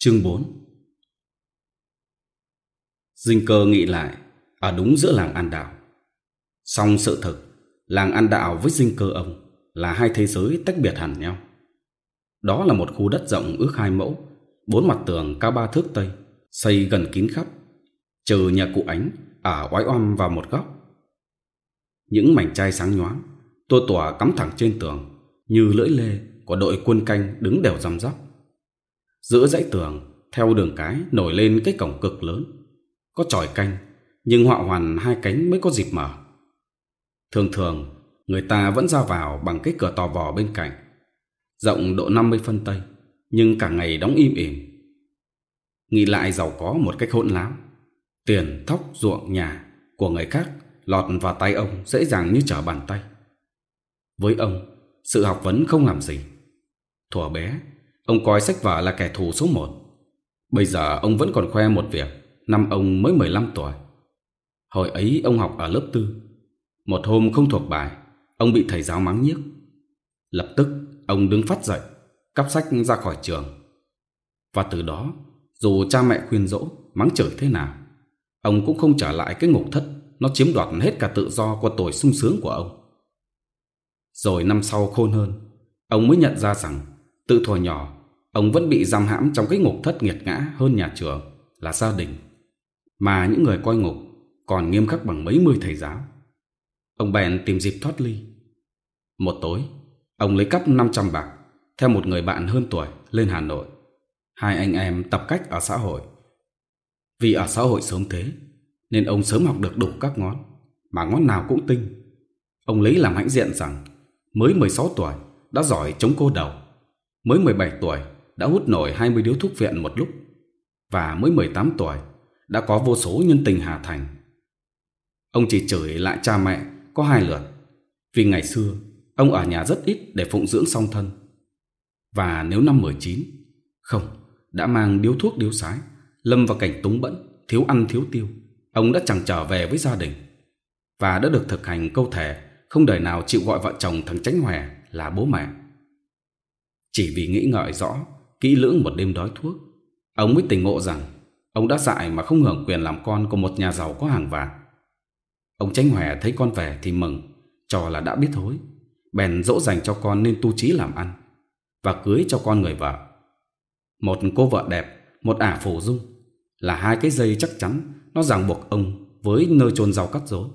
Chương 4 Dinh cơ nghĩ lại, ở đúng giữa làng An Đảo. Song sự thực làng An Đảo với dinh cơ ông là hai thế giới tách biệt hẳn nhau. Đó là một khu đất rộng ước hai mẫu, bốn mặt tường cao ba thước tây, xây gần kín khắp, trừ nhà cụ ánh ở oái oăm vào một góc. Những mảnh chai sáng nhoáng, tua tỏa cắm thẳng trên tường, như lưỡi lê của đội quân canh đứng đều răm rắp. Giữa dãy tường, theo đường cái nổi lên cái cổng cực lớn. Có tròi canh, nhưng họa hoàn hai cánh mới có dịp mở. Thường thường, người ta vẫn ra vào bằng cái cửa tò vò bên cạnh. Rộng độ 50 phân tây, nhưng cả ngày đóng im ỉm. Nghĩ lại giàu có một cách hỗn láo. Tiền, thóc, ruộng, nhà của người khác lọt vào tay ông dễ dàng như trở bàn tay. Với ông, sự học vấn không làm gì. Thuở bé, Ông coi sách vở là kẻ thù số một. Bây giờ ông vẫn còn khoe một việc, năm ông mới 15 tuổi. Hồi ấy ông học ở lớp tư. Một hôm không thuộc bài, ông bị thầy giáo mắng nhiếc. Lập tức ông đứng phát dậy, cắp sách ra khỏi trường. Và từ đó, dù cha mẹ khuyên dỗ, mắng chửi thế nào, ông cũng không trở lại cái ngục thất nó chiếm đoạt hết cả tự do qua tuổi sung sướng của ông. Rồi năm sau khôn hơn, ông mới nhận ra rằng tự thuở nhỏ Ông vẫn bị giam hãm trong cái ngục thất nghiệt ngã hơn nhà trường là gia đình. Mà những người coi ngục còn nghiêm khắc bằng mấy mươi thầy giáo. Ông bèn tìm dịp thoát ly. Một tối, ông lấy cắp 500 bạc theo một người bạn hơn tuổi lên Hà Nội. Hai anh em tập cách ở xã hội. Vì ở xã hội sớm thế, nên ông sớm học được đủ các ngón, mà ngón nào cũng tinh. Ông lấy làm hãnh diện rằng mới 16 tuổi đã giỏi chống cô đầu, mới 17 tuổi đã hút nổi 20 điếu thuốc viện một lúc và mới 18 tuổi đã có vô số nhân tình Hà Thành. Ông chỉ chửi lại cha mẹ có hai lượt vì ngày xưa ông ở nhà rất ít để phụng dưỡng song thân. Và nếu năm 19, không, đã mang điếu thuốc điếu sái, lâm vào cảnh túng bẫn, thiếu ăn thiếu tiêu, ông đã chẳng trở về với gia đình và đã được thực hành câu thề không đời nào chịu gọi vợ chồng thằng Tránh Hòe là bố mẹ. Chỉ vì nghĩ ngợi rõ kỹ lưỡng một đêm đói thuốc, ông mới tỉnh ngộ rằng ông đã dại mà không hưởng quyền làm con của một nhà giàu có hàng vàng. Ông Tránh Hòe thấy con về thì mừng, cho là đã biết thối, bèn dỗ dành cho con nên tu trí làm ăn và cưới cho con người vợ. Một cô vợ đẹp, một ả phù dung là hai cái dây chắc chắn nó ràng buộc ông với nơi chôn rau cắt rốn.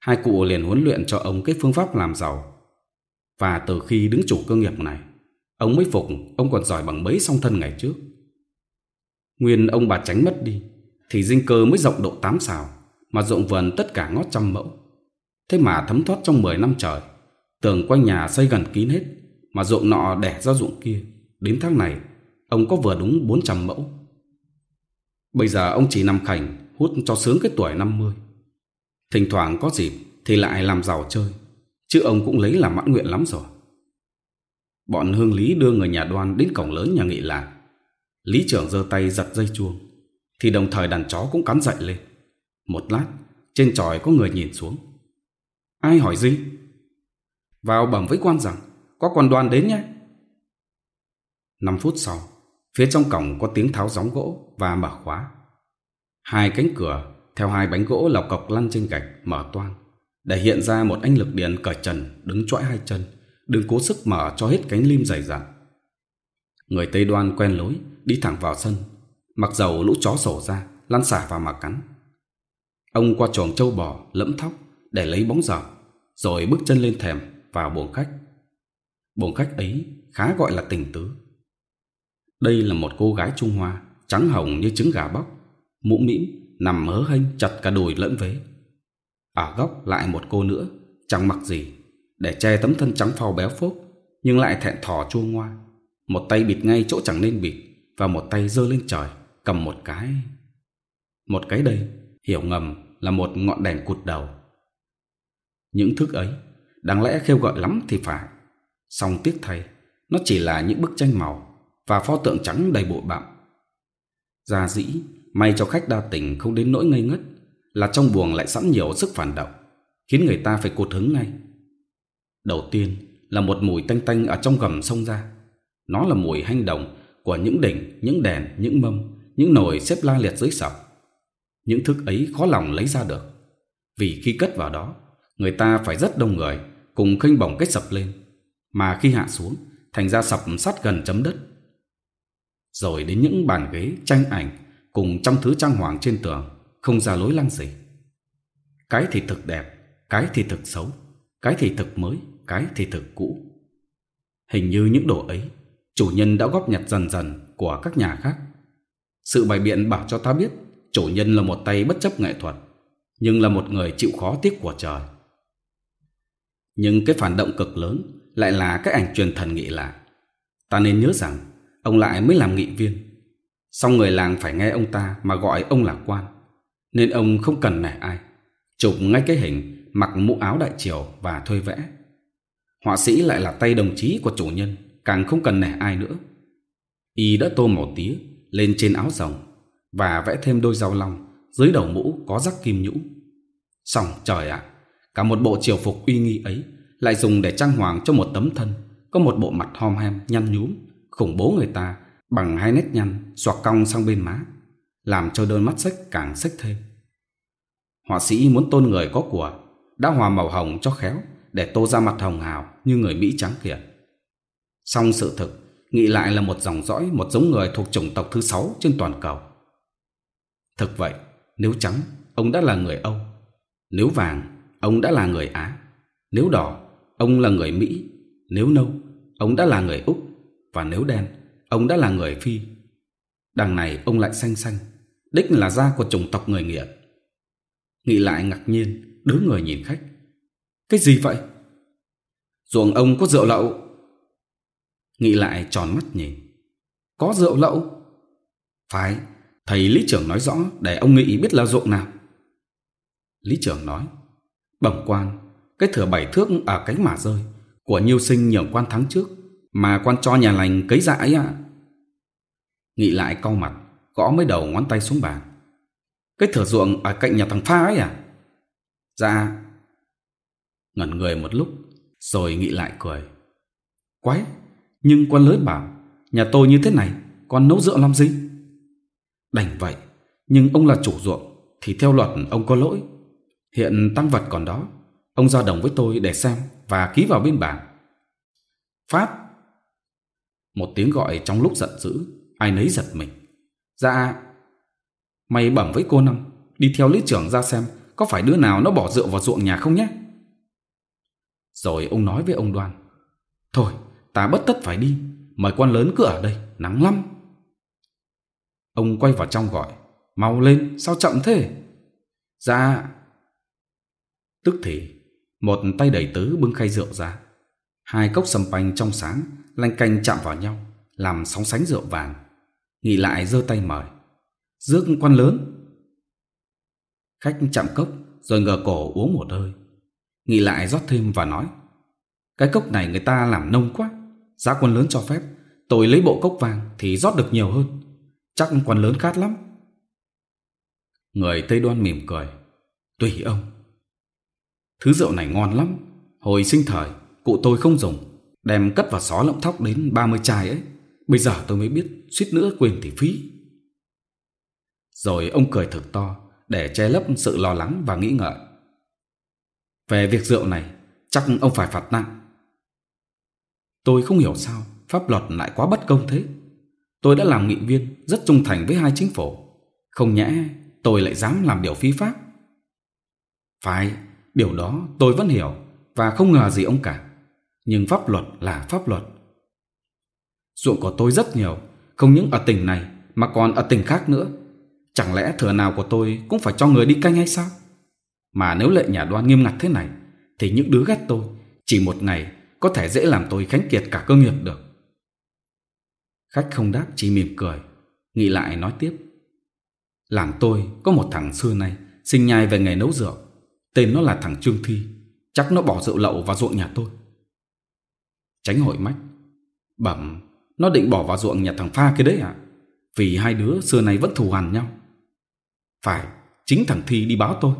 Hai cụ liền huấn luyện cho ông cái phương pháp làm giàu. Và từ khi đứng chủ cơ nghiệp này, Ông mới phục, Ông còn giỏi bằng mấy song thân ngày trước. Nguyên ông bà tránh mất đi, Thì dinh cơ mới rộng độ tám xào, Mà rộng vườn tất cả ngót trăm mẫu. Thế mà thấm thoát trong 10 năm trời, Tường quanh nhà xây gần kín hết, Mà ruộng nọ đẻ ra ruộng kia. Đến tháng này, Ông có vừa đúng 400 mẫu. Bây giờ ông chỉ nằm khảnh, Hút cho sướng cái tuổi 50 Thỉnh thoảng có dịp Thì lại làm giàu chơi, Chứ ông cũng lấy làm mãn nguyện lắm rồi. Bọn hương lý đưa người nhà đoan đến cổng lớn nhà nghị làng. Lý trưởng giơ tay giật dây chuông. Thì đồng thời đàn chó cũng cắn dậy lên. Một lát, trên tròi có người nhìn xuống. Ai hỏi gì? Vào bẩm với quan rằng, có quan đoan đến nhé. Năm phút sau, phía trong cổng có tiếng tháo gióng gỗ và mở khóa. Hai cánh cửa theo hai bánh gỗ lọc cọc lăn trên gạch mở toang để hiện ra một anh lực điện cởi trần đứng chõi hai chân đừng cố sức mở cho hết cánh lim dày dặn. Người Tây Đoan quen lối, đi thẳng vào sân, mặc dầu lũ chó sổ ra, lăn xả vào mà cắn. Ông qua tròm trâu bò, lẫm thóc, để lấy bóng giỏ, rồi bước chân lên thèm vào buồng khách. Buồng khách ấy khá gọi là tình tứ. Đây là một cô gái Trung Hoa, trắng hồng như trứng gà bóc, mũ mĩm, nằm mớ hênh chặt cả đùi lẫn vế. Ở góc lại một cô nữa, chẳng mặc gì, để che tấm thân trắng phao béo phốt nhưng lại thẹn thò chua ngoa. Một tay bịt ngay chỗ chẳng nên bịt và một tay giơ lên trời cầm một cái. Một cái đây hiểu ngầm là một ngọn đèn cụt đầu. Những thức ấy đáng lẽ kêu gọi lắm thì phải. Song tiếc thay nó chỉ là những bức tranh màu và pho tượng trắng đầy bụi bặm. Gia dĩ, may cho khách đa tình không đến nỗi ngây ngất, là trong buồng lại sẵn nhiều sức phản động, khiến người ta phải cột hứng ngay. Đầu tiên là một mùi tanh tanh ở trong gầm sông ra. Nó là mùi hanh đồng của những đỉnh, những đèn, những mâm, những nồi xếp la liệt dưới sập. Những thức ấy khó lòng lấy ra được. Vì khi cất vào đó, người ta phải rất đông người cùng khênh bổng cách sập lên. Mà khi hạ xuống, thành ra sập sát gần chấm đất. Rồi đến những bàn ghế, tranh ảnh cùng trăm thứ trang hoàng trên tường, không ra lối lăng gì. Cái thì thực đẹp, cái thì thực xấu, cái thì thực mới, cái thì thực cũ. Hình như những đồ ấy, chủ nhân đã góp nhặt dần dần của các nhà khác. Sự bài biện bảo cho ta biết chủ nhân là một tay bất chấp nghệ thuật, nhưng là một người chịu khó tiếc của trời. Nhưng cái phản động cực lớn lại là cái ảnh truyền thần nghị lạ. Ta nên nhớ rằng ông lại mới làm nghị viên. Xong người làng phải nghe ông ta mà gọi ông là quan. Nên ông không cần nể ai. Chụp ngay cái hình mặc mũ áo đại triều và thuê vẽ Họa sĩ lại là tay đồng chí của chủ nhân, Càng không cần nể ai nữa. Y đã tô màu tía lên trên áo rồng Và vẽ thêm đôi dao long Dưới đầu mũ có rắc kim nhũ. Xong, trời ạ, Cả một bộ triều phục uy nghi ấy Lại dùng để trang hoàng cho một tấm thân, Có một bộ mặt hom hem nhăn nhúm, Khủng bố người ta Bằng hai nét nhăn xoạc cong sang bên má, Làm cho đôi mắt sách càng sách thêm. Họa sĩ muốn tôn người có của, Đã hòa màu hồng cho khéo để tô ra mặt hồng hào như người Mỹ trắng kiệt. Song sự thực, Nghị lại là một dòng dõi, một giống người thuộc chủng tộc thứ sáu trên toàn cầu. Thực vậy, nếu trắng, ông đã là người Âu. Nếu vàng, ông đã là người Á. Nếu đỏ, ông là người Mỹ. Nếu nâu, ông đã là người Úc. Và nếu đen, ông đã là người Phi. Đằng này ông lại xanh xanh, đích là da của chủng tộc người nghiện. Nghĩ lại ngạc nhiên, đứa người nhìn khách, cái gì vậy? Ruộng ông có rượu lậu. Nghĩ lại tròn mắt nhìn. Có rượu lậu? Phải, thầy lý trưởng nói rõ để ông nghĩ biết là ruộng nào. Lý trưởng nói, bẩm quan, cái thửa bảy thước ở cánh mả rơi của nhiêu sinh nhiều quan tháng trước mà quan cho nhà lành cấy dạ ấy ạ. À. Nghị lại cau mặt, gõ mấy đầu ngón tay xuống bàn. Cái thửa ruộng ở cạnh nhà thằng Pha ấy à? Dạ, ngẩn người một lúc, rồi nghĩ lại cười. Quái, nhưng con lớn bảo, nhà tôi như thế này, con nấu rượu làm gì? Đành vậy, nhưng ông là chủ ruộng, thì theo luật ông có lỗi. Hiện tăng vật còn đó, ông ra đồng với tôi để xem và ký vào biên bản. Pháp! Một tiếng gọi trong lúc giận dữ, ai nấy giật mình. Dạ, mày bẩm với cô năm, đi theo lý trưởng ra xem có phải đứa nào nó bỏ rượu vào ruộng nhà không nhé? Rồi ông nói với ông Đoan, Thôi, ta bất tất phải đi, Mời quan lớn cứ ở đây, nắng lắm. Ông quay vào trong gọi, Mau lên, sao chậm thế? Dạ. Tức thì, Một tay đẩy tứ bưng khay rượu ra. Hai cốc sầm panh trong sáng, Lanh canh chạm vào nhau, Làm sóng sánh rượu vàng. Nghị lại giơ tay mời, Rước quan lớn. Khách chạm cốc, rồi ngờ cổ uống một hơi nghĩ lại rót thêm và nói, Cái cốc này người ta làm nông quá, Giá quân lớn cho phép, Tôi lấy bộ cốc vàng thì rót được nhiều hơn, Chắc quân lớn khát lắm. Người Tây Đoan mỉm cười, Tùy ông. Thứ rượu này ngon lắm, Hồi sinh thời, cụ tôi không dùng, Đem cất vào xó lộng thóc đến 30 chai ấy, Bây giờ tôi mới biết, suýt nữa quên thì phí. Rồi ông cười thật to, Để che lấp sự lo lắng và nghĩ ngợi. Về việc rượu này, Chắc ông phải phạt nặng. Tôi không hiểu sao Pháp luật lại quá bất công thế. Tôi đã làm nghị viên Rất trung thành với hai chính phủ. Không nhẽ tôi lại dám làm điều phi pháp? Phải, Điều đó tôi vẫn hiểu Và không ngờ gì ông cả. Nhưng pháp luật là pháp luật. Ruộng của tôi rất nhiều, Không những ở tỉnh này Mà còn ở tỉnh khác nữa. Chẳng lẽ thừa nào của tôi Cũng phải cho người đi canh hay sao? Mà nếu lệ nhà đoan nghiêm ngặt thế này, Thì những đứa ghét tôi Chỉ một ngày có thể dễ làm tôi khánh kiệt cả cơ nghiệp được. Khách không đáp chỉ mỉm cười, Nghĩ lại nói tiếp. Làm tôi có một thằng xưa nay Sinh nhai về nghề nấu rượu, Tên nó là thằng Trương Thi, Chắc nó bỏ rượu lậu vào ruộng nhà tôi. Tránh hội mách, Bẩm, Nó định bỏ vào ruộng nhà thằng Pha kia đấy ạ à? Vì hai đứa xưa nay vẫn thù hằn nhau. Phải, Chính thằng Thi đi báo tôi.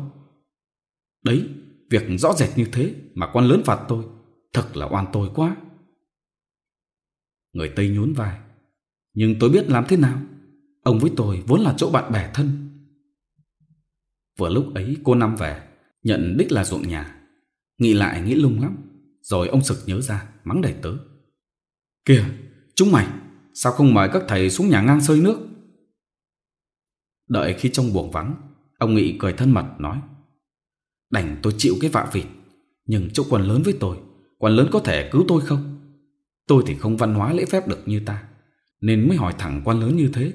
Đấy, việc rõ rệt như thế mà quan lớn phạt tôi, thật là oan tôi quá. Người Tây nhún vai, nhưng tôi biết làm thế nào. Ông với tôi vốn là chỗ bạn bè thân. Vừa lúc ấy cô Năm về, nhận đích là ruộng nhà. Nghĩ lại nghĩ lung lắm, rồi ông sực nhớ ra, mắng đầy tớ. Kìa, chúng mày, sao không mời các thầy xuống nhà ngang sơi nước? Đợi khi trong buồng vắng, ông Nghị cười thân mật nói. Đành tôi chịu cái vạ vịt. Nhưng chỗ quần lớn với tôi, Quần lớn có thể cứu tôi không? Tôi thì không văn hóa lễ phép được như ta, Nên mới hỏi thẳng quan lớn như thế.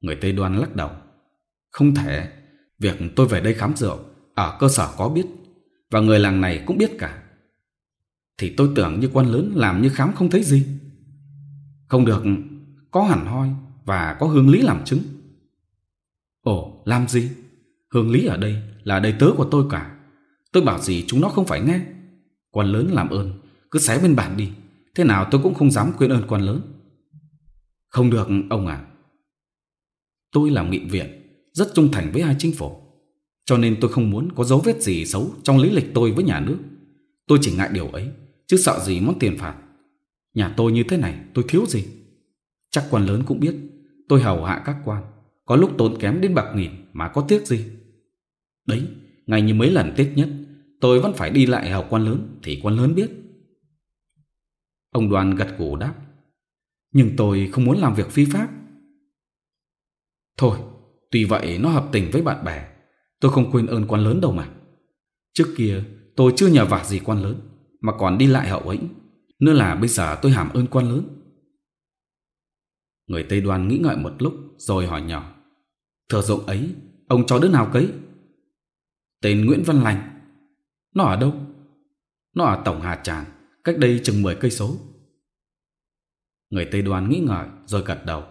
Người Tây Đoan lắc đầu. Không thể, Việc tôi về đây khám rượu, Ở cơ sở có biết, Và người làng này cũng biết cả. Thì tôi tưởng như quan lớn làm như khám không thấy gì. Không được, Có hẳn hoi Và có hương lý làm chứng. Ồ, làm gì? Hương Lý ở đây là đầy tớ của tôi cả. Tôi bảo gì chúng nó không phải nghe. Quan lớn làm ơn, cứ xé bên bản đi. Thế nào tôi cũng không dám quên ơn quan lớn. Không được, ông à. Tôi làm nghị viện, rất trung thành với hai chính phủ. Cho nên tôi không muốn có dấu vết gì xấu trong lý lịch tôi với nhà nước. Tôi chỉ ngại điều ấy, chứ sợ gì món tiền phạt. Nhà tôi như thế này, tôi thiếu gì? Chắc quan lớn cũng biết, tôi hầu hạ các quan. Có lúc tốn kém đến bạc nghìn mà có tiếc gì? Đấy, ngay như mấy lần Tết nhất, tôi vẫn phải đi lại học quan lớn thì quan lớn biết. Ông đoàn gật gù đáp, nhưng tôi không muốn làm việc phi pháp. Thôi, tuy vậy nó hợp tình với bạn bè, tôi không quên ơn quan lớn đâu mà. Trước kia tôi chưa nhờ vả gì quan lớn, mà còn đi lại hậu hĩnh, nữa là bây giờ tôi hàm ơn quan lớn. Người Tây Đoan nghĩ ngợi một lúc rồi hỏi nhỏ, thừa dụng ấy, ông cho đứa nào cấy? Tên Nguyễn Văn Lành. Nó ở đâu? Nó ở Tổng Hà Tràng, Cách đây chừng 10 cây số. Người Tây Đoan nghĩ ngợi rồi gật đầu,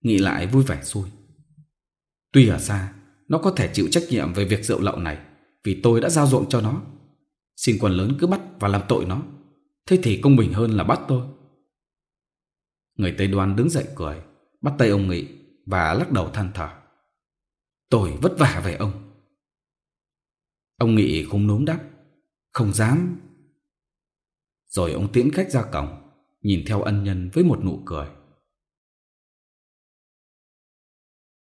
Nghĩ lại vui vẻ xui. Tuy ở xa, Nó có thể chịu trách nhiệm về việc rượu lậu này, Vì tôi đã giao ruộng cho nó. Xin quần lớn cứ bắt và làm tội nó, Thế thì công bình hơn là bắt tôi. Người Tây Đoan đứng dậy cười, Bắt tay ông Nghị Và lắc đầu than thở. Tôi vất vả về ông. Ông Nghị không núm đắp Không dám. Rồi ông tiễn khách ra cổng, Nhìn theo ân nhân với một nụ cười.